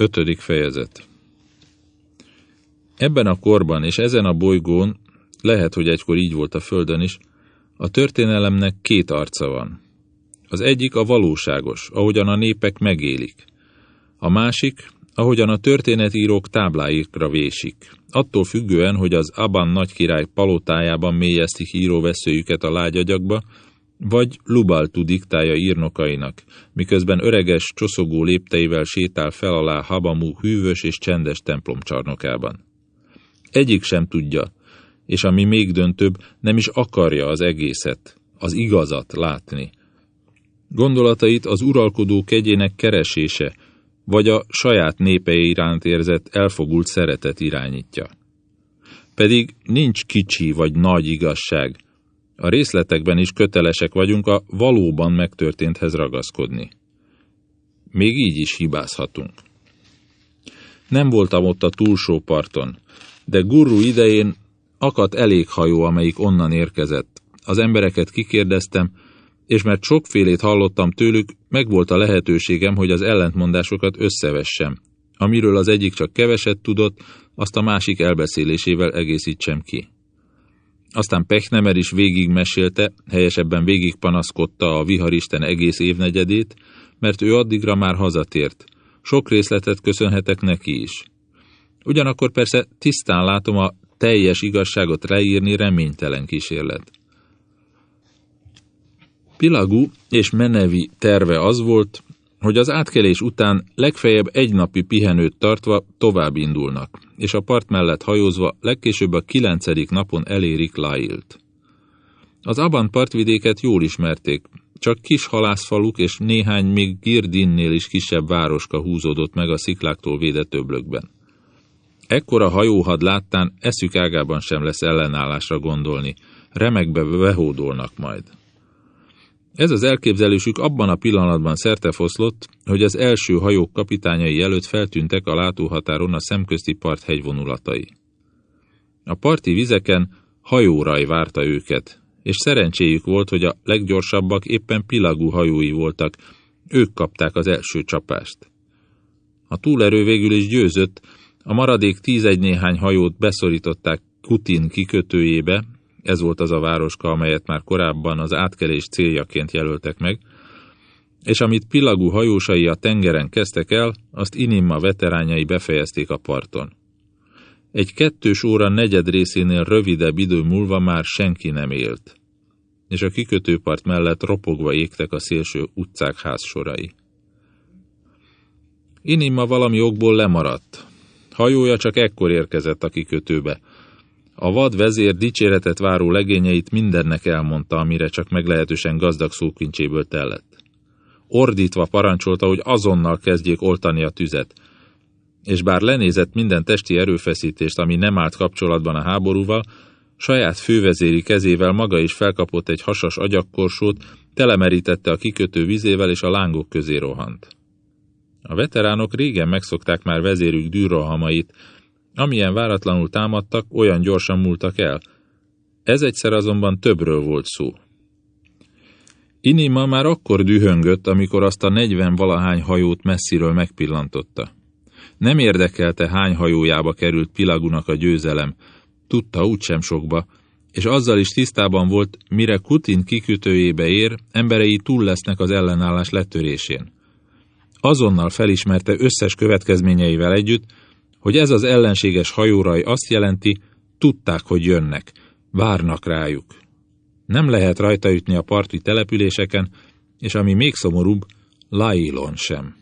Ötödik fejezet Ebben a korban és ezen a bolygón, lehet, hogy egykor így volt a Földön is, a történelemnek két arca van. Az egyik a valóságos, ahogyan a népek megélik. A másik, ahogyan a történetírók tábláikra vésik. Attól függően, hogy az Aban nagykirály palotájában mélyeztik íróveszőjüket a lágyagyakba, vagy Lubaltu diktálja írnokainak, miközben öreges, csoszogó lépteivel sétál fel alá Habamú hűvös és csendes templomcsarnokában. Egyik sem tudja, és ami még döntőbb, nem is akarja az egészet, az igazat látni. Gondolatait az uralkodó kegyének keresése, vagy a saját népe iránt érzett elfogult szeretet irányítja. Pedig nincs kicsi vagy nagy igazság, a részletekben is kötelesek vagyunk a valóban megtörténthez ragaszkodni. Még így is hibázhatunk. Nem voltam ott a túlsó parton, de gurru idején akadt elég hajó, amelyik onnan érkezett. Az embereket kikérdeztem, és mert sokfélét hallottam tőlük, megvolt a lehetőségem, hogy az ellentmondásokat összevessem. Amiről az egyik csak keveset tudott, azt a másik elbeszélésével egészítsem ki. Aztán Pechnemer is végigmesélte, helyesebben végig panaszkodta a viharisten egész évnegyedét, mert ő addigra már hazatért. Sok részletet köszönhetek neki is. Ugyanakkor persze tisztán látom a teljes igazságot leírni reménytelen kísérlet. Pilagú és Menevi terve az volt, hogy az átkelés után legfeljebb egy napi pihenőt tartva tovább indulnak, és a part mellett hajózva legkésőbb a kilencedik napon elérik Lailt. Az Aban partvidéket jól ismerték, csak kis halászfaluk és néhány még Girdinnél is kisebb városka húzódott meg a szikláktól védett öblökben. Ekkora hajóhad láttán eszük ágában sem lesz ellenállásra gondolni, remekbe behódolnak majd. Ez az elképzelésük abban a pillanatban szertefoszlott, hogy az első hajók kapitányai előtt feltűntek a látóhatáron a szemközti part hegyvonulatai. A parti vizeken hajóraj várta őket, és szerencséjük volt, hogy a leggyorsabbak éppen pilagú hajói voltak, ők kapták az első csapást. A túlerő végül is győzött, a maradék tízegy néhány hajót beszorították Kutin kikötőjébe, ez volt az a városka, amelyet már korábban az átkelés céljaként jelöltek meg, és amit pillagú hajósai a tengeren kezdtek el, azt Inimma veterányai befejezték a parton. Egy kettős óra negyed részénél rövidebb idő múlva már senki nem élt, és a kikötőpart mellett ropogva égtek a szélső utcák házsorai. Inimma valami okból lemaradt. Hajója csak ekkor érkezett a kikötőbe, a vad vezér dicséretet váró legényeit mindennek elmondta, amire csak meglehetősen gazdag szókincséből tellett. Ordítva parancsolta, hogy azonnal kezdjék oltani a tüzet, és bár lenézett minden testi erőfeszítést, ami nem állt kapcsolatban a háborúval, saját fővezéri kezével maga is felkapott egy hasas agyakkorsót, telemerítette a kikötő vizével, és a lángok közé rohant. A veteránok régen megszokták már vezérük dűrrohamait, Amilyen váratlanul támadtak, olyan gyorsan múltak el. Ez egyszer azonban többről volt szó. Inima már akkor dühöngött, amikor azt a negyven valahány hajót messziről megpillantotta. Nem érdekelte, hány hajójába került Pilagunak a győzelem, tudta úgysem sokba, és azzal is tisztában volt, mire Kutin kikütőjébe ér, emberei túl lesznek az ellenállás letörésén. Azonnal felismerte összes következményeivel együtt, hogy ez az ellenséges hajóraj azt jelenti, tudták, hogy jönnek, várnak rájuk. Nem lehet rajta ütni a parti településeken, és ami még szomorúbb, Lailon sem.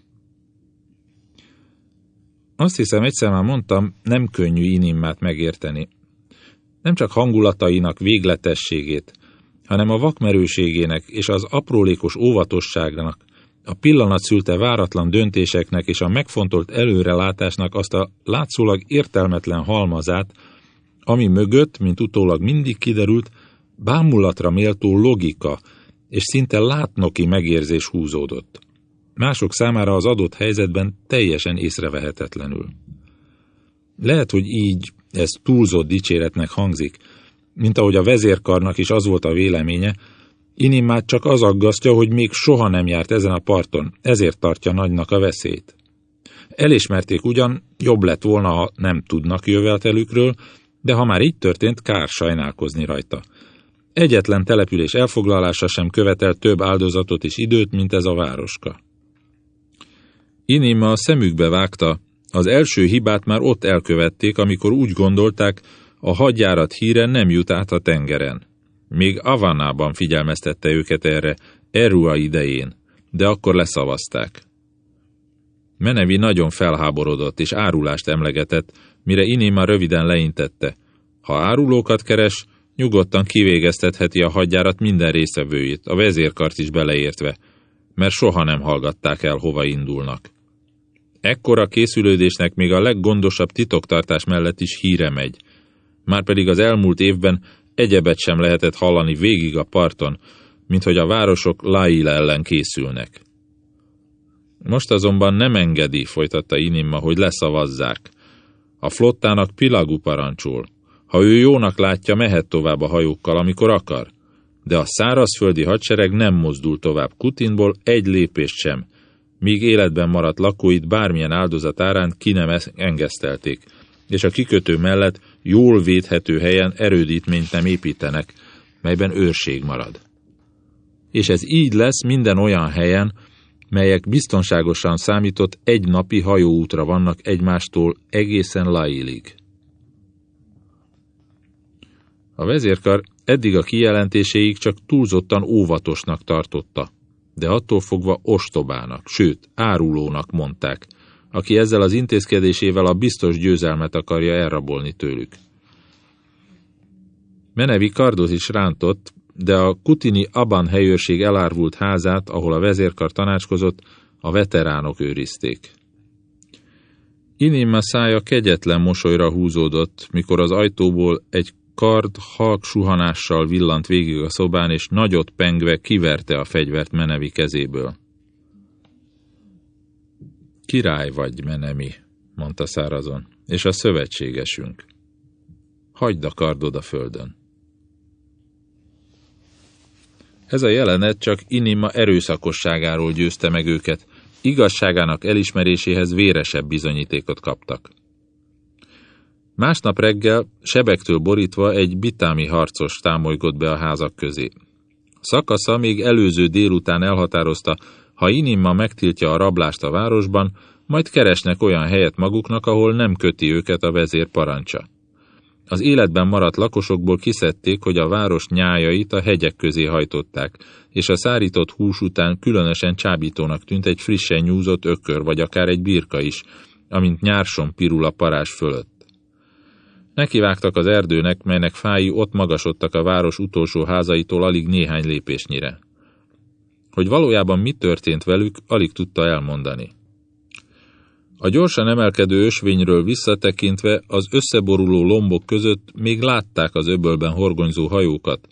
Azt hiszem, egyszer már mondtam, nem könnyű Inimmát megérteni. Nem csak hangulatainak végletességét, hanem a vakmerőségének és az aprólékos óvatosságnak, a pillanat szülte váratlan döntéseknek és a megfontolt előrelátásnak azt a látszólag értelmetlen halmazát, ami mögött, mint utólag mindig kiderült, bámulatra méltó logika és szinte látnoki megérzés húzódott. Mások számára az adott helyzetben teljesen észrevehetetlenül. Lehet, hogy így ez túlzott dicséretnek hangzik, mint ahogy a vezérkarnak is az volt a véleménye, Inimát csak az aggasztja, hogy még soha nem járt ezen a parton, ezért tartja nagynak a veszélyt. Elismerték ugyan, jobb lett volna, ha nem tudnak jövetelükről, de ha már így történt, kár sajnálkozni rajta. Egyetlen település elfoglalása sem követel több áldozatot és időt, mint ez a városka. Inima a szemükbe vágta, az első hibát már ott elkövették, amikor úgy gondolták, a hadjárat híre nem jut át a tengeren. Még Avanában figyelmeztette őket erre, Erua idején, de akkor leszavazták. Menevi nagyon felháborodott és árulást emlegetett, mire Inima röviden leintette. Ha árulókat keres, nyugodtan kivégeztetheti a hadjárat minden részevőjét, a vezérkart is beleértve, mert soha nem hallgatták el, hova indulnak. Ekkora készülődésnek még a leggondosabb titoktartás mellett is híre megy. Márpedig az elmúlt évben egyebet sem lehetett hallani végig a parton, mint hogy a városok Laila ellen készülnek. Most azonban nem engedi, folytatta Inimma, hogy leszavazzák. A flottának Pilagú parancsol. Ha ő jónak látja, mehet tovább a hajókkal, amikor akar. De a szárazföldi hadsereg nem mozdul tovább Kutinból egy lépést sem, míg életben maradt lakóit bármilyen áldozat árán ki nem engesztelték, és a kikötő mellett jól védhető helyen erődítményt nem építenek, melyben őrség marad. És ez így lesz minden olyan helyen, melyek biztonságosan számított egy napi hajóútra vannak egymástól egészen Lailig. A vezérkar eddig a kijelentéséig csak túlzottan óvatosnak tartotta, de attól fogva ostobának, sőt, árulónak mondták, aki ezzel az intézkedésével a biztos győzelmet akarja elrabolni tőlük. Menevi kardot is rántott, de a Kutini Aban helyőrség elárvult házát, ahol a vezérkar tanácskozott, a veteránok őrizték. Inima szája kegyetlen mosolyra húzódott, mikor az ajtóból egy kard halk suhanással villant végig a szobán, és nagyot pengve kiverte a fegyvert Menevi kezéből. Király vagy, Menemi, mondta szárazon, és a szövetségesünk. Hagyd a kardod a földön. Ez a jelenet csak Inima erőszakosságáról győzte meg őket, igazságának elismeréséhez véresebb bizonyítékot kaptak. Másnap reggel, sebektől borítva egy bitámi harcos támolygott be a házak közé. Szakasza még előző délután elhatározta, ha Inima megtiltja a rablást a városban, majd keresnek olyan helyet maguknak, ahol nem köti őket a vezér parancsa. Az életben maradt lakosokból kiszedték, hogy a város nyájait a hegyek közé hajtották, és a szárított hús után különösen csábítónak tűnt egy frissen nyúzott ökör, vagy akár egy birka is, amint nyárson pirul a parás fölött. Nekivágtak az erdőnek, melynek fái ott magasodtak a város utolsó házaitól alig néhány lépésnyire. Hogy valójában mi történt velük, alig tudta elmondani. A gyorsan emelkedő ösvényről visszatekintve az összeboruló lombok között még látták az öbölben horgonyzó hajókat,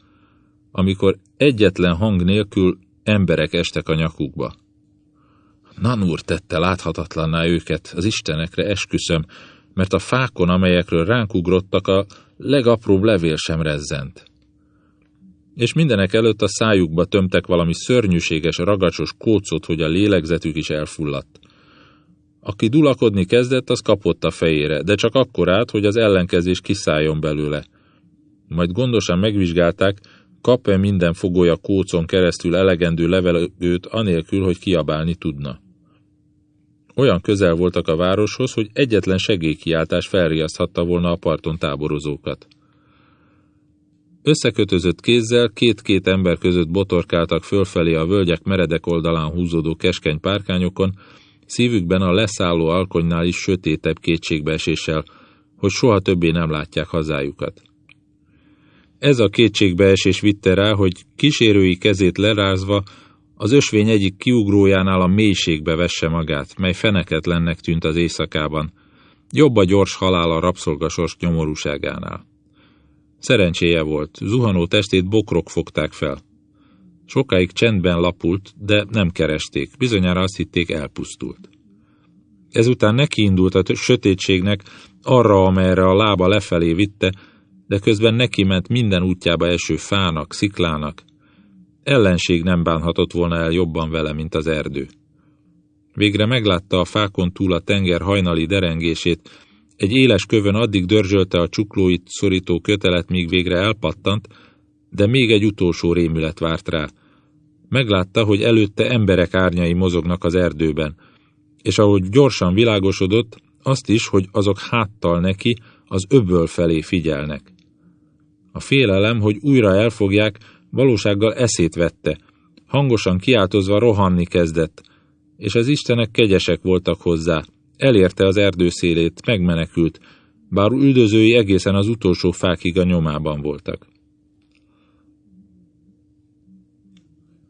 amikor egyetlen hang nélkül emberek estek a nyakukba. Nanúr tette láthatatlanná őket, az istenekre esküszöm, mert a fákon, amelyekről ránk ugrottak, a legapróbb levél sem rezzent. És mindenek előtt a szájukba tömtek valami szörnyűséges, ragacsos kócot, hogy a lélegzetük is elfulladt. Aki dulakodni kezdett, az kapott a fejére, de csak akkor át, hogy az ellenkezés kiszálljon belőle. Majd gondosan megvizsgálták, kap-e minden fogója kócon keresztül elegendő levelőt anélkül, hogy kiabálni tudna. Olyan közel voltak a városhoz, hogy egyetlen segélykiáltás felriaszthatta volna a parton táborozókat. Összekötözött kézzel két-két ember között botorkáltak fölfelé a völgyek meredek oldalán húzódó keskeny párkányokon, Szívükben a leszálló alkonynál is sötétebb kétségbeeséssel, hogy soha többé nem látják hazájukat. Ez a kétségbeesés vitte rá, hogy kísérői kezét lerázva az ösvény egyik kiugrójánál a mélységbe vesse magát, mely feneketlennek tűnt az éjszakában. Jobb a gyors halál a rabszolgasors nyomorúságánál. Szerencséje volt, zuhanó testét bokrok fogták fel. Sokáig csendben lapult, de nem keresték, bizonyára azt hitték elpusztult. Ezután nekiindult a sötétségnek arra, amerre a lába lefelé vitte, de közben neki ment minden útjába eső fának, sziklának. Ellenség nem bánhatott volna el jobban vele, mint az erdő. Végre meglátta a fákon túl a tenger hajnali derengését, egy éles kövön addig dörzsölte a csuklóit szorító kötelet, míg végre elpattant, de még egy utolsó rémület várt rá. Meglátta, hogy előtte emberek árnyai mozognak az erdőben, és ahogy gyorsan világosodott, azt is, hogy azok háttal neki az öböl felé figyelnek. A félelem, hogy újra elfogják, valósággal eszét vette, hangosan kiáltozva rohanni kezdett, és az istenek kegyesek voltak hozzá, elérte az erdő szélét, megmenekült, bár üldözői egészen az utolsó fákig a nyomában voltak.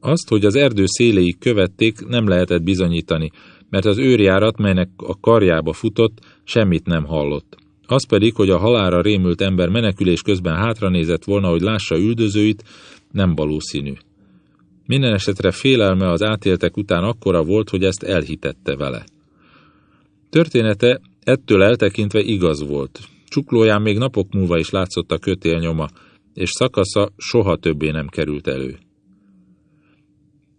Azt, hogy az erdő széléig követték, nem lehetett bizonyítani, mert az őrjárat, melynek a karjába futott, semmit nem hallott. Az pedig, hogy a halára rémült ember menekülés közben hátranézett volna, hogy lássa üldözőit, nem valószínű. Minden esetre félelme az átéltek után akkora volt, hogy ezt elhitette vele. Története ettől eltekintve igaz volt. Csuklóján még napok múlva is látszott a kötél nyoma, és szakasza soha többé nem került elő.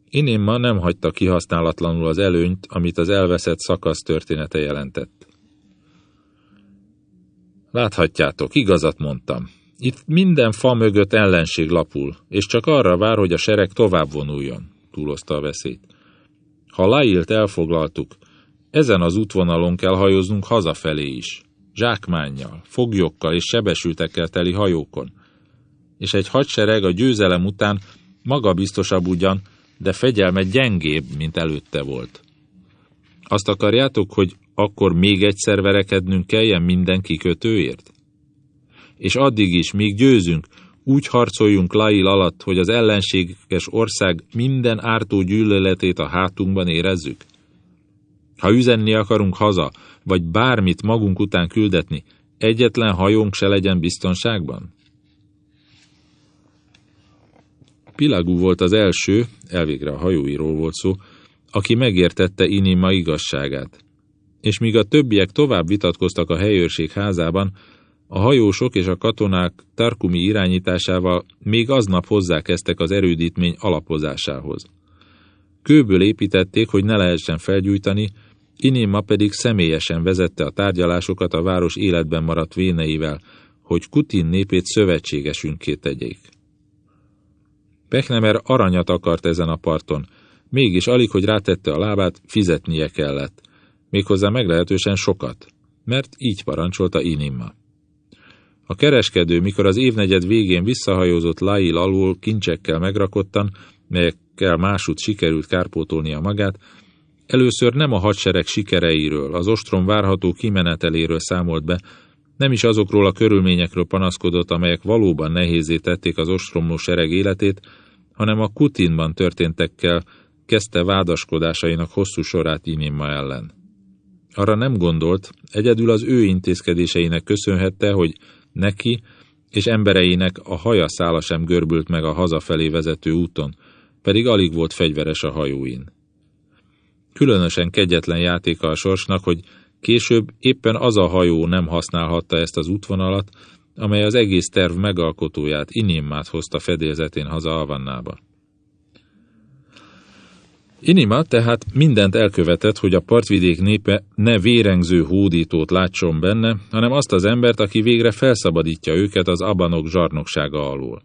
Inimma nem hagyta kihasználatlanul az előnyt, amit az elveszett szakasz története jelentett. Láthatjátok, igazat mondtam. Itt minden fa mögött ellenség lapul, és csak arra vár, hogy a sereg tovább vonuljon, túlozta a veszélyt. Ha Lailt elfoglaltuk, ezen az útvonalon kell hajóznunk hazafelé is. Zsákmánnyal, foglyokkal és sebesültekkel teli hajókon. És egy hadsereg a győzelem után magabiztosabb ugyan, de fegyelme gyengébb, mint előtte volt. Azt akarjátok, hogy akkor még egyszer verekednünk kelljen minden kikötőért? És addig is, míg győzünk, úgy harcoljunk Lail alatt, hogy az ellenséges ország minden ártó gyűlöletét a hátunkban érezzük? Ha üzenni akarunk haza, vagy bármit magunk után küldetni, egyetlen hajónk se legyen biztonságban? Pilagú volt az első, elvégre a hajóiról volt szó, aki megértette Inima igazságát. És míg a többiek tovább vitatkoztak a helyőrség házában, a hajósok és a katonák Tarkumi irányításával még aznap hozzákezdtek az erődítmény alapozásához. Kőből építették, hogy ne lehessen felgyújtani, Inima pedig személyesen vezette a tárgyalásokat a város életben maradt véneivel, hogy Kutin népét szövetségesünké tegyék. Pechnemer aranyat akart ezen a parton, mégis alig, hogy rátette a lábát, fizetnie kellett. Méghozzá meglehetősen sokat, mert így parancsolta Inimma. A kereskedő, mikor az évnegyed végén visszahajózott Lail alul kincsekkel megrakottan, melyekkel másút sikerült kárpótolnia magát, először nem a hadsereg sikereiről, az ostrom várható kimeneteléről számolt be, nem is azokról a körülményekről panaszkodott, amelyek valóban nehézé tették az ostromló sereg életét, hanem a Kutinban történtekkel kezdte vádaskodásainak hosszú sorát Inimma ellen. Arra nem gondolt, egyedül az ő intézkedéseinek köszönhette, hogy neki és embereinek a haja szála sem görbült meg a hazafelé vezető úton, pedig alig volt fegyveres a hajóin. Különösen kegyetlen játéka a sorsnak, hogy Később éppen az a hajó nem használhatta ezt az útvonalat, amely az egész terv megalkotóját, Inimmát hozta fedélzetén haza Alvannába. Inima tehát mindent elkövetett, hogy a partvidék népe ne vérengző hódítót látson benne, hanem azt az embert, aki végre felszabadítja őket az abanok zsarnoksága alól.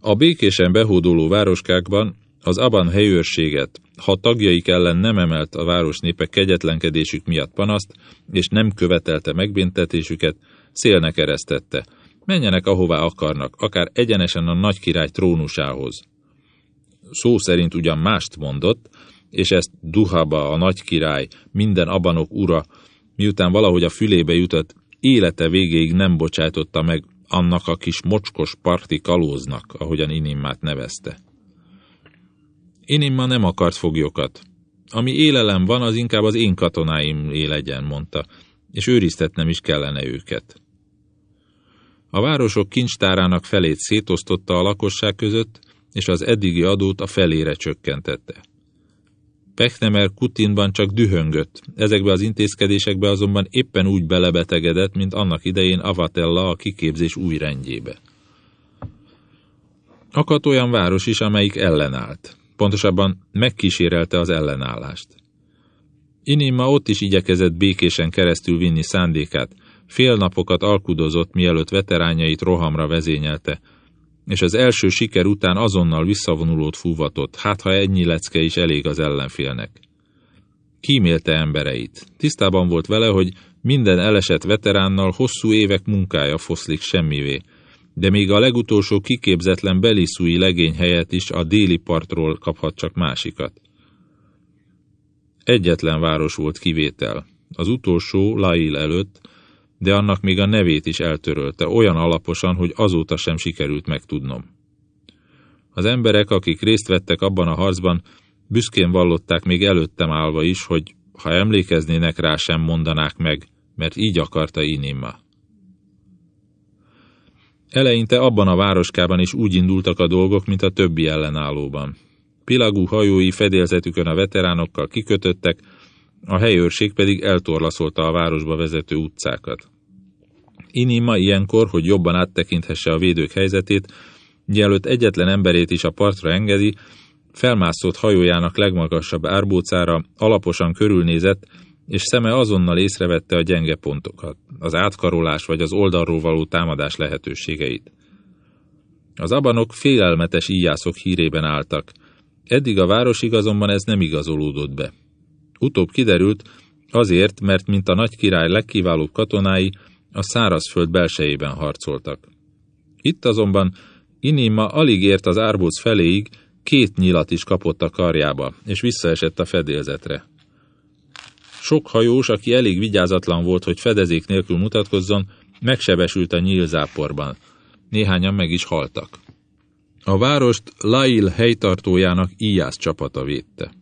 A békésen behódoló városkákban az Aban helyőrséget, ha tagjaik ellen nem emelt a város népe kegyetlenkedésük miatt panaszt, és nem követelte megbüntetésüket, szélnek eresztette. Menjenek ahová akarnak, akár egyenesen a nagy király trónusához. Szó szerint ugyan mást mondott, és ezt Duhaba, a nagy király, minden abanok ura, miután valahogy a fülébe jutott, élete végéig nem bocsájtotta meg annak a kis mocskos parti kalóznak, ahogyan Inimmát nevezte. Inimma nem akart foglyokat. Ami élelem van, az inkább az én katonáim legyen, mondta, és őriztetnem is kellene őket. A városok kincstárának felét szétosztotta a lakosság között, és az eddigi adót a felére csökkentette. Pechnemer Kutinban csak dühöngött, ezekbe az intézkedésekbe azonban éppen úgy belebetegedett, mint annak idején Avatella a kiképzés új rendjébe. Akadt olyan város is, amelyik ellenállt pontosabban megkísérelte az ellenállást. Inima ott is igyekezett békésen keresztül vinni szándékát, fél napokat alkudozott, mielőtt veterányait rohamra vezényelte, és az első siker után azonnal visszavonulót fúvatott, hát ha ennyi lecke is elég az ellenfélnek. Kímélte embereit. Tisztában volt vele, hogy minden elesett veteránnal hosszú évek munkája foszlik semmivé, de még a legutolsó kiképzetlen beliszúi legény helyett is a déli partról kaphat csak másikat. Egyetlen város volt kivétel. Az utolsó, Lail előtt, de annak még a nevét is eltörölte, olyan alaposan, hogy azóta sem sikerült megtudnom. Az emberek, akik részt vettek abban a harcban, büszkén vallották még előttem állva is, hogy ha emlékeznének rá, sem mondanák meg, mert így akarta Inima. Eleinte abban a városkában is úgy indultak a dolgok, mint a többi ellenállóban. Pilagú hajói fedélzetükön a veteránokkal kikötöttek, a helyőrség pedig eltorlaszolta a városba vezető utcákat. Inima ilyenkor, hogy jobban áttekinthesse a védők helyzetét, mielőtt egyetlen emberét is a partra engedi, felmászott hajójának legmagasabb árbócára, alaposan körülnézett, és szeme azonnal észrevette a gyenge pontokat, az átkarolás vagy az oldalról való támadás lehetőségeit. Az abanok félelmetes íjászok hírében álltak. Eddig a városig azonban ez nem igazolódott be. Utóbb kiderült, azért, mert mint a nagy király legkiválóbb katonái, a szárazföld belsejében harcoltak. Itt azonban Inima alig ért az árbóc feléig, két nyilat is kapott a karjába, és visszaesett a fedélzetre. Sok hajós, aki elég vigyázatlan volt, hogy fedezék nélkül mutatkozzon, megsebesült a nyílzáporban. Néhányan meg is haltak. A várost Lail helytartójának íjász csapata védte.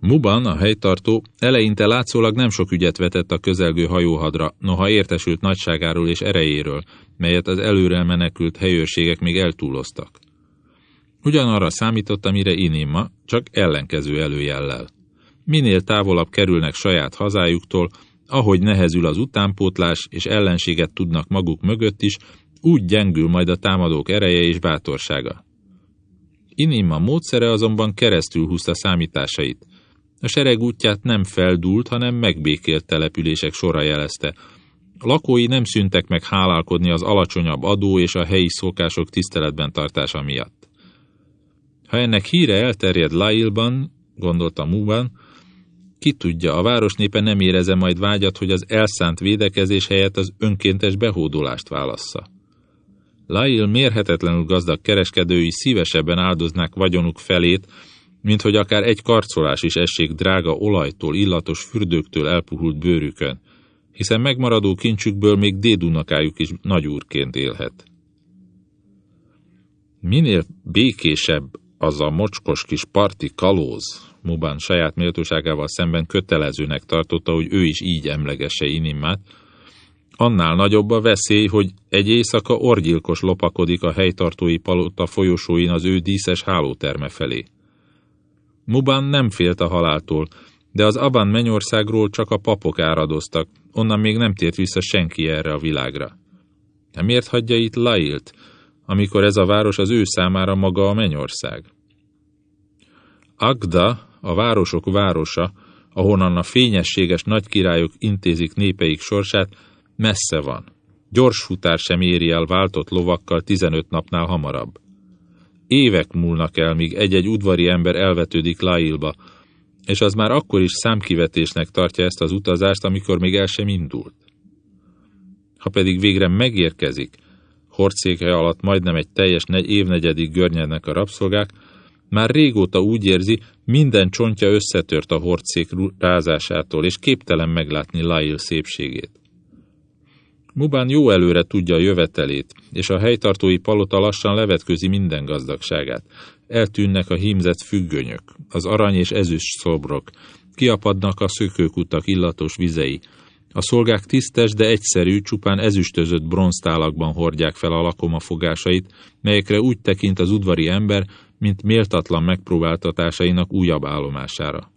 Muban, a helytartó, eleinte látszólag nem sok ügyet vetett a közelgő hajóhadra, noha értesült nagyságáról és erejéről, melyet az előre menekült helyőrségek még eltúloztak. Ugyanarra számított, amire Inima, csak ellenkező előjellel. Minél távolabb kerülnek saját hazájuktól, ahogy nehezül az utánpótlás és ellenséget tudnak maguk mögött is, úgy gyengül majd a támadók ereje és bátorsága. Inima módszere azonban keresztül húzta számításait. A sereg útját nem feldúlt, hanem megbékélt települések sora jelezte. Lakói nem szüntek meg hálálkodni az alacsonyabb adó és a helyi szokások tiszteletben tartása miatt. Ha ennek híre elterjed Lailban, gondolta Muban, ki tudja, a városnépe nem éreze majd vágyat, hogy az elszánt védekezés helyett az önkéntes behódolást válassza. Lail mérhetetlenül gazdag kereskedői szívesebben áldoznák vagyonuk felét, mint hogy akár egy karcolás is essék drága olajtól, illatos fürdőktől elpuhult bőrükön, hiszen megmaradó kincsükből még dédunakájuk is nagyúrként élhet. Minél békésebb az a mocskos kis parti kalóz, Muban saját méltóságával szemben kötelezőnek tartotta, hogy ő is így emlegesse Inimát, annál nagyobb a veszély, hogy egy éjszaka orgyilkos lopakodik a helytartói palota folyosóin az ő díszes hálóterme felé. Muban nem félt a haláltól, de az Aban mennyországról csak a papok áradoztak, onnan még nem tért vissza senki erre a világra. De miért hagyja itt Lailt, amikor ez a város az ő számára maga a mennyország? Agda, a városok városa, ahonnan a fényességes nagykirályok intézik népeik sorsát, messze van. Gyors futár sem éri el váltott lovakkal 15 napnál hamarabb. Évek múlnak el, míg egy-egy udvari ember elvetődik Lailba, és az már akkor is számkivetésnek tartja ezt az utazást, amikor még el sem indult. Ha pedig végre megérkezik, hordszéke alatt majdnem egy teljes évnegyedig görnyednek a rabszolgák, már régóta úgy érzi, minden csontja összetört a hordszék rázásától, és képtelen meglátni Lail szépségét. Mubán jó előre tudja a jövetelét, és a helytartói palota lassan levetközi minden gazdagságát. Eltűnnek a hímzett függönyök, az arany és ezüst szobrok, kiapadnak a szökőkutak illatos vizei. A szolgák tisztes, de egyszerű, csupán ezüstözött bronztálakban hordják fel a lakoma fogásait, melyekre úgy tekint az udvari ember, mint méltatlan megpróbáltatásainak újabb állomására.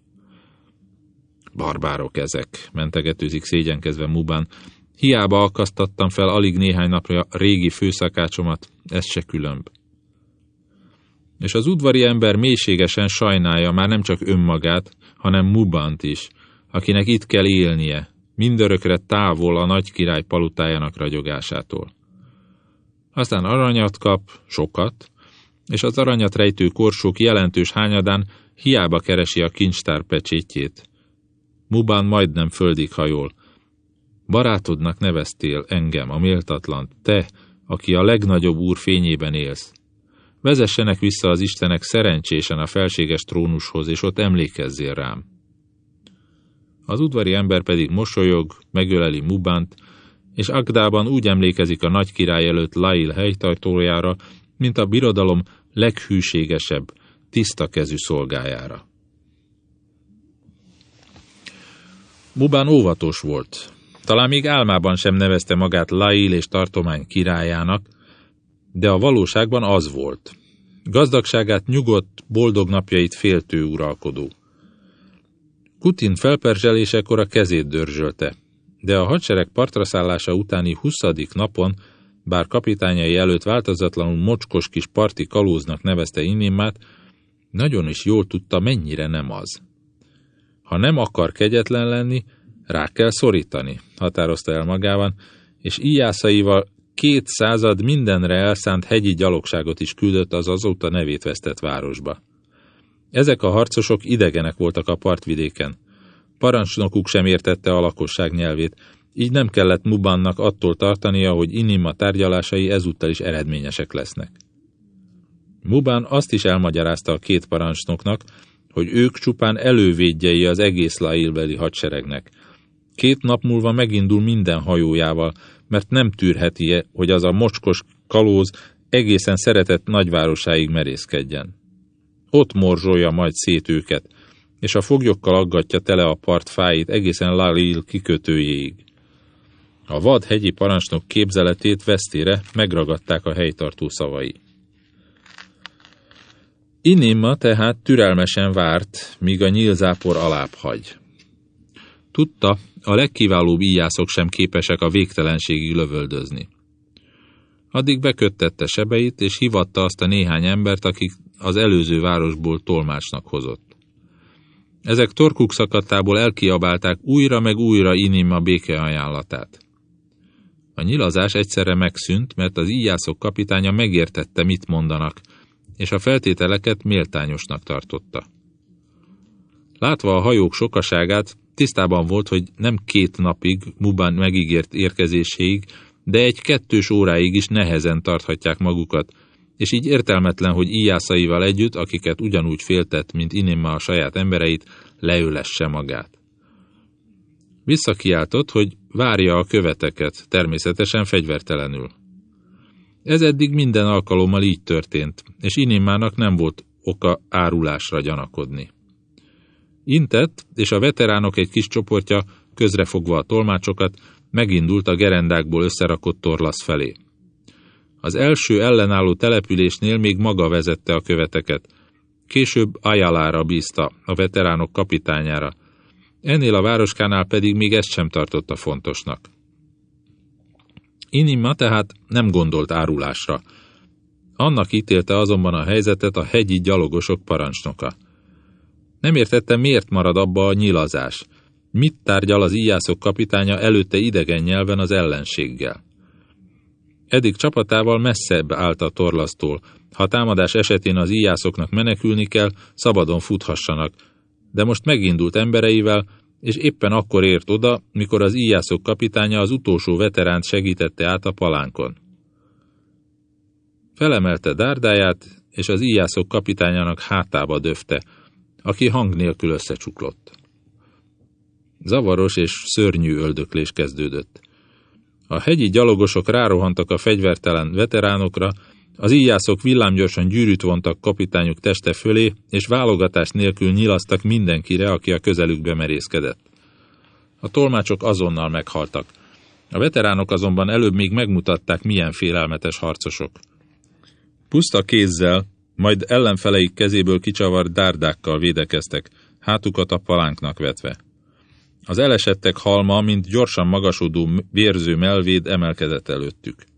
Barbárok ezek, mentegetőzik szégyenkezve Mubán, Hiába akasztattam fel alig néhány napra régi főszakácsomat, ez se különb. és az udvari ember mélységesen sajnálja már nem csak önmagát, hanem Mubant is, akinek itt kell élnie, mindörökre távol a nagy király palutájának ragyogásától. Aztán aranyat kap, sokat, és az aranyat rejtő korsók jelentős hányadán hiába keresi a kincstár pecsétjét. Muban majdnem földig hajol. Barátodnak neveztél engem, a méltatlan, te, aki a legnagyobb úr fényében élsz. Vezessenek vissza az Istenek szerencsésen a felséges trónushoz, és ott emlékezzél rám. Az udvari ember pedig mosolyog, megöleli Mubánt, és Agdában úgy emlékezik a nagy király előtt Lail helytajtójára, mint a birodalom leghűségesebb, tiszta kezű szolgájára. Mubán óvatos volt. Talán még álmában sem nevezte magát Lail és tartomány királyának, de a valóságban az volt. Gazdagságát nyugodt, boldog napjait féltő uralkodó. Kutin felperzselésekor a kezét dörzsölte, de a hadsereg partraszállása utáni 20. napon, bár kapitányai előtt változatlanul mocskos kis parti kalóznak nevezte Inimát, nagyon is jól tudta, mennyire nem az. Ha nem akar kegyetlen lenni, rá kell szorítani, határozta el magában, és íjászaival két század mindenre elszánt hegyi gyalogságot is küldött az azóta nevét vesztett városba. Ezek a harcosok idegenek voltak a partvidéken. Parancsnokuk sem értette a lakosság nyelvét, így nem kellett Mubannak attól tartania, hogy Inima tárgyalásai ezúttal is eredményesek lesznek. Muban azt is elmagyarázta a két parancsnoknak, hogy ők csupán elővédjei az egész Lailbeli hadseregnek. Két nap múlva megindul minden hajójával, mert nem tűrheti -e, hogy az a mocskos kalóz egészen szeretett nagyvárosáig merészkedjen. Ott morzsolja majd szét őket, és a foglyokkal aggatja tele a part fáit egészen Lalil kikötőjéig. A vad hegyi parancsnok képzeletét vesztére megragadták a helytartó szavai. Inima tehát türelmesen várt, míg a nyílzápor alább hagy. Tudta, a legkiválóbb íjászok sem képesek a végtelenségig lövöldözni. Addig beköttette sebeit, és hivatta azt a néhány embert, akik az előző városból tolmácsnak hozott. Ezek torkuk szakadtából elkiabálták újra meg újra Inima békeajánlatát. A nyilazás egyszerre megszűnt, mert az íjászok kapitánya megértette, mit mondanak, és a feltételeket méltányosnak tartotta. Látva a hajók sokaságát, tisztában volt, hogy nem két napig Muban megígért érkezéséig, de egy kettős óráig is nehezen tarthatják magukat, és így értelmetlen, hogy íjászaival együtt, akiket ugyanúgy féltett, mint Inima a saját embereit, leülesse magát. Visszakiáltott, hogy várja a követeket, természetesen fegyvertelenül. Ez eddig minden alkalommal így történt, és Inimának nem volt oka árulásra gyanakodni. Intett, és a veteránok egy kis csoportja, közrefogva a tolmácsokat, megindult a gerendákból összerakott torlasz felé. Az első ellenálló településnél még maga vezette a követeket. Később Ajalára bízta, a veteránok kapitányára. Ennél a városkánál pedig még ezt sem tartotta fontosnak. Inima tehát nem gondolt árulásra. Annak ítélte azonban a helyzetet a hegyi gyalogosok parancsnoka. Nem értette, miért marad abba a nyilazás. Mit tárgyal az íjászok kapitánya előtte idegen nyelven az ellenséggel? Eddig csapatával messzebb állt a torlasztól. Ha támadás esetén az íjászoknak menekülni kell, szabadon futhassanak. De most megindult embereivel, és éppen akkor ért oda, mikor az íjászok kapitánya az utolsó veteránt segítette át a palánkon. Felemelte dárdáját, és az íjászok kapitányának hátába döfte, aki hang nélkül összecsuklott. Zavaros és szörnyű öldöklés kezdődött. A hegyi gyalogosok rárohantak a fegyvertelen veteránokra, az íjászok villámgyorsan gyűrűt vontak kapitányuk teste fölé, és válogatás nélkül nyilasztak mindenkire, aki a közelükbe merészkedett. A tolmácsok azonnal meghaltak. A veteránok azonban előbb még megmutatták, milyen félelmetes harcosok. Puszta kézzel, majd ellenfeleik kezéből kicsavart dárdákkal védekeztek, hátukat a palánknak vetve. Az elesettek halma, mint gyorsan magasodó vérző melvéd emelkedett előttük.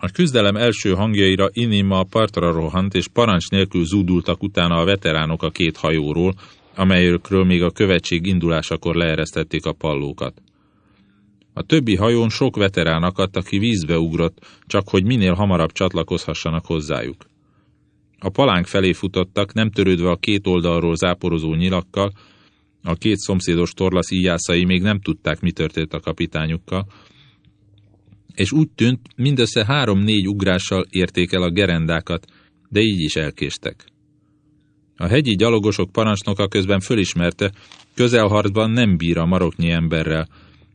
A küzdelem első hangjaira Inima partra rohant, és parancs nélkül zúdultak utána a veteránok a két hajóról, amelyekről még a követség indulásakor leeresztették a pallókat. A többi hajón sok veterán akadt, aki vízbe ugrott, csak hogy minél hamarabb csatlakozhassanak hozzájuk. A palánk felé futottak, nem törődve a két oldalról záporozó nyilakkal, a két szomszédos torlasz íjászai még nem tudták, mi történt a kapitányukkal, és úgy tűnt, mindössze három-négy ugrással érték el a gerendákat, de így is elkéstek. A hegyi gyalogosok parancsnoka közben fölismerte, közelharcban nem bír a maroknyi emberrel,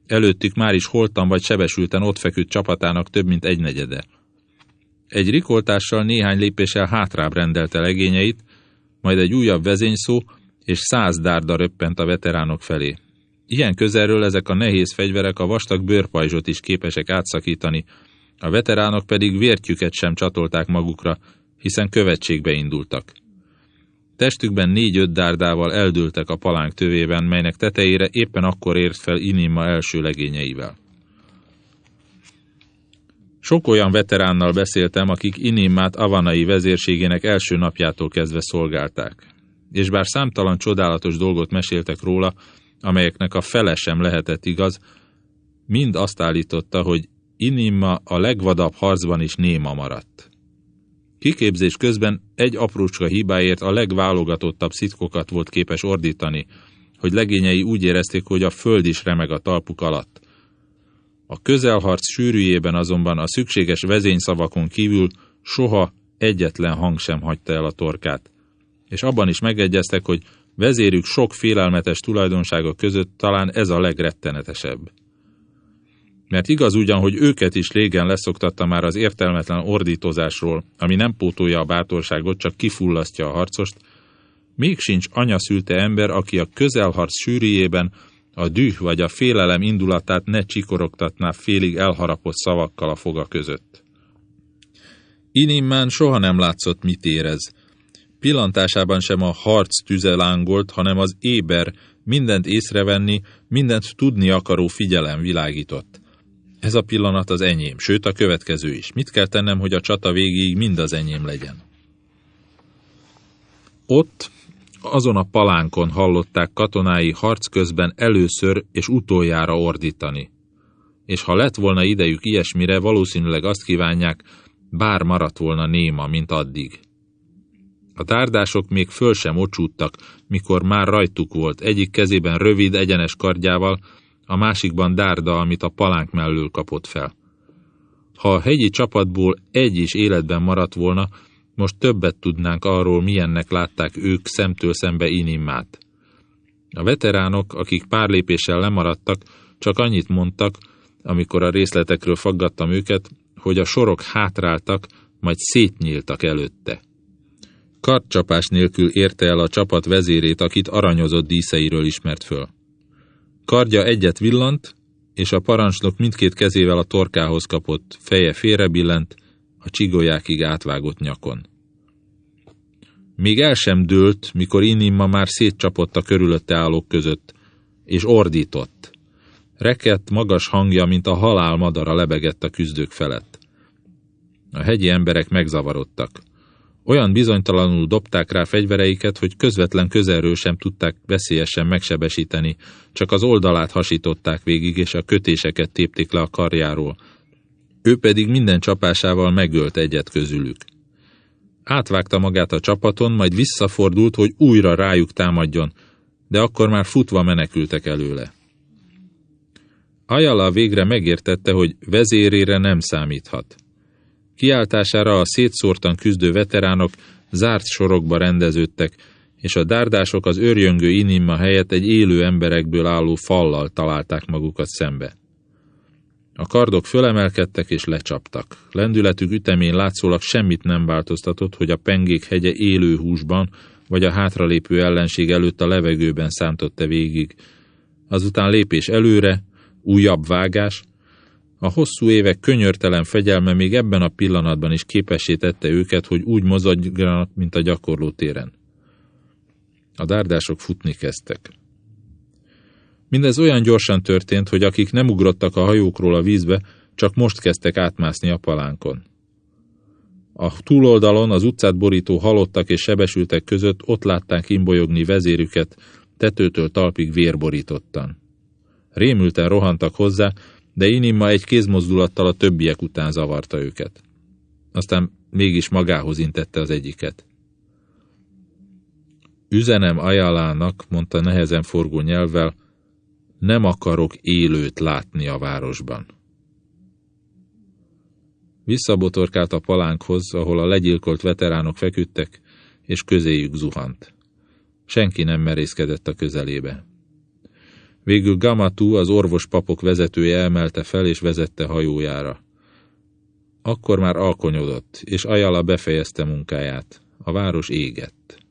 előttük már is holtan vagy sebesülten ott feküdt csapatának több mint egy negyede. Egy rikoltással néhány lépéssel hátrább rendelte legényeit, majd egy újabb vezényszó és száz dárda röppent a veteránok felé. Ilyen közelről ezek a nehéz fegyverek a vastag bőrpajzsot is képesek átszakítani, a veteránok pedig vértjüket sem csatolták magukra, hiszen követségbe indultak. Testükben négy-öt dárdával eldőltek a palánk tövében, melynek tetejére éppen akkor ért fel Inima első legényeivel. Sok olyan veteránnal beszéltem, akik Inimát avanai vezérségének első napjától kezdve szolgálták. És bár számtalan csodálatos dolgot meséltek róla, amelyeknek a fele sem lehetett igaz, mind azt állította, hogy Inima a legvadabb harcban is néma maradt. Kiképzés közben egy aprócska hibáért a legválogatottabb szitkokat volt képes ordítani, hogy legényei úgy érezték, hogy a föld is remeg a talpuk alatt. A közelharc sűrűjében azonban a szükséges vezényszavakon kívül soha egyetlen hang sem hagyta el a torkát, és abban is megegyeztek, hogy vezérük sok félelmetes tulajdonsága között talán ez a legrettenetesebb. Mert igaz ugyan, hogy őket is régen leszoktatta már az értelmetlen ordítozásról, ami nem pótolja a bátorságot, csak kifullasztja a harcost, még sincs anya szülte ember, aki a közelharc sűrűjében a düh vagy a félelem indulatát ne csikorogtatná félig elharapott szavakkal a foga között. Inimmán soha nem látszott, mit érez. Pillantásában sem a harc tüze lángolt, hanem az éber, mindent észrevenni, mindent tudni akaró figyelem világított. Ez a pillanat az enyém, sőt a következő is. Mit kell tennem, hogy a csata végéig mind az enyém legyen? Ott, azon a palánkon hallották katonái harc közben először és utoljára ordítani. És ha lett volna idejük ilyesmire, valószínűleg azt kívánják, bár maradt volna néma, mint addig. A tárdások még föl sem ocsúttak, mikor már rajtuk volt, egyik kezében rövid, egyenes kardjával, a másikban dárda, amit a palánk mellől kapott fel. Ha a hegyi csapatból egy is életben maradt volna, most többet tudnánk arról, milyennek látták ők szemtől szembe Inimmát. A veteránok, akik pár lépéssel lemaradtak, csak annyit mondtak, amikor a részletekről faggattam őket, hogy a sorok hátráltak, majd szétnyíltak előtte. Kartcsapás nélkül érte el a csapat vezérét, akit aranyozott díszeiről ismert föl. Kardja egyet villant, és a parancsnok mindkét kezével a torkához kapott, feje félrebillent, a csigolyákig átvágott nyakon. Még el sem dőlt, mikor Inimma már szétcsapott a körülötte állók között, és ordított. Rekett, magas hangja, mint a halál madara lebegett a küzdők felett. A hegyi emberek megzavarodtak. Olyan bizonytalanul dobták rá fegyvereiket, hogy közvetlen közelről sem tudták veszélyesen megsebesíteni, csak az oldalát hasították végig, és a kötéseket tépték le a karjáról. Ő pedig minden csapásával megölt egyet közülük. Átvágta magát a csapaton, majd visszafordult, hogy újra rájuk támadjon, de akkor már futva menekültek előle. Ajala végre megértette, hogy vezérére nem számíthat. Kiáltására a szétszórtan küzdő veteránok zárt sorokba rendeződtek, és a dárdások az őrjöngő inimma helyett egy élő emberekből álló fallal találták magukat szembe. A kardok fölemelkedtek és lecsaptak. Lendületük ütemén látszólag semmit nem változtatott, hogy a pengék hegye élő húsban, vagy a hátralépő ellenség előtt a levegőben szántotta végig. Azután lépés előre, újabb vágás, a hosszú évek könyörtelen fegyelme még ebben a pillanatban is képessé tette őket, hogy úgy mozogjanak, mint a gyakorló téren. A dárdások futni kezdtek. Mindez olyan gyorsan történt, hogy akik nem ugrottak a hajókról a vízbe, csak most kezdtek átmászni a palánkon. A túloldalon az utcát borító halottak és sebesültek között ott látták imbolyogni vezérüket, tetőtől talpig vérborítottan. Rémülten rohantak hozzá, de Inimma egy kézmozdulattal a többiek után zavarta őket. Aztán mégis magához intette az egyiket. Üzenem Ajalának, mondta nehezen forgó nyelvvel, nem akarok élőt látni a városban. Visszabotorkált a palánkhoz, ahol a legyilkolt veteránok feküdtek, és közéjük zuhant. Senki nem merészkedett a közelébe. Végül Gamatu, az orvos papok vezetője emelte fel és vezette hajójára. Akkor már alkonyodott, és Ajala befejezte munkáját. A város égett.